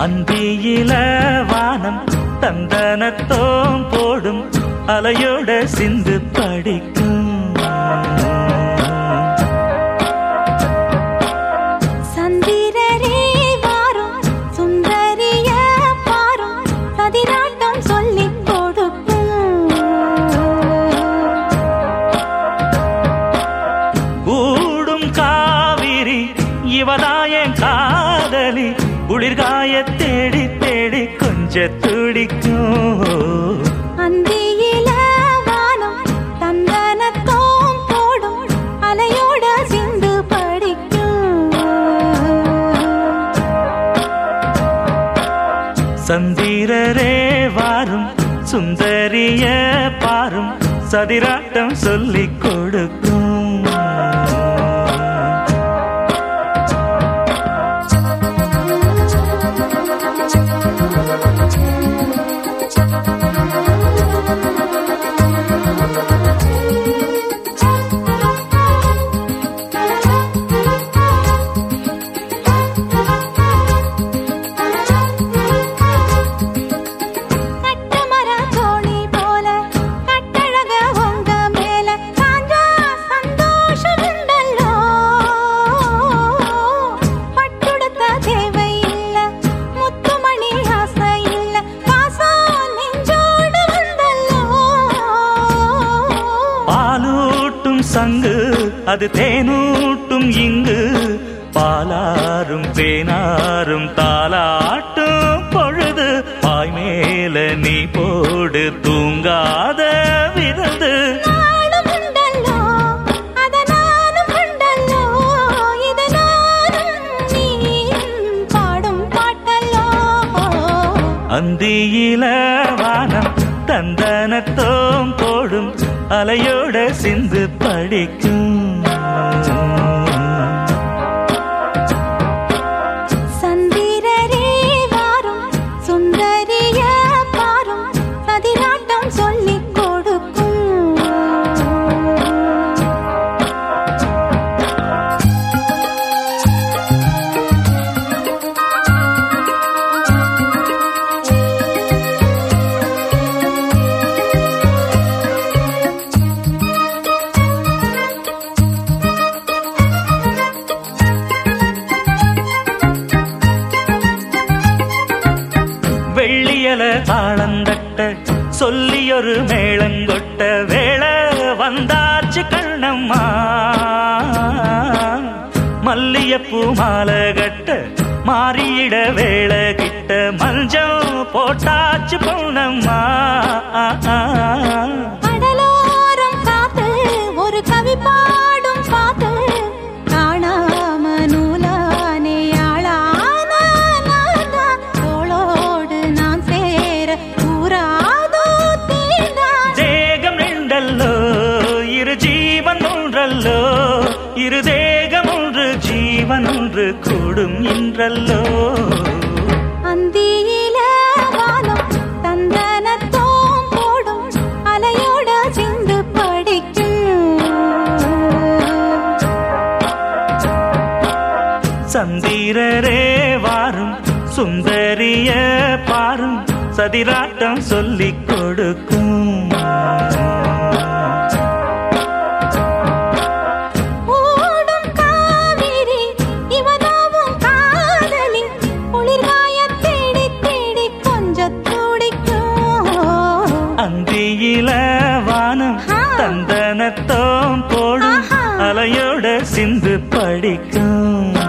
அன்பியில வானம் தந்தனத்தோம் போடும் அலையோட சிந்து படிக்க குளிர்காய தேடி தேடி கொஞ்ச துடிக்கும். அந்தியில வானம் தந்தனத்தோம் போடும் அலையோட சிந்து படிக்கும். சந்திரரே வாரும் சுந்தரிய பாரும் சதிராட்டம் சொல்லிக் கொடுக்கும். சங்கு அது தேனூட்டும் இங்கு. பாலாரும் தேனாரும் தாலாட்டும் பொழுது பாய் மேல நீ போடு தூங்காத விருந்து. அந்தியில வானம் தந்தனத்தோம் போடும் அலையோட சிந்து படிக்கும். சொல்லி ஒரு மேளங்கொட்ட வேளை வந்தாச்சு கண்ணம்மா. மல்லியப்பூ மாலை கட்ட மாறியிட வேளை கிட்ட மஞ்சள் போட்டாச்சு பொண்ணம்மா ஜீவன் ஒன்று கூடும் படிக்கும். சந்திரரே வாரும் சுந்தரிய பாரும் சதிராட்டம் சொல்லிக் கொடுக்கும். அந்தியில வானம். தந்தனத்தோம் போடும். அலையோட சிந்து படிக்கும்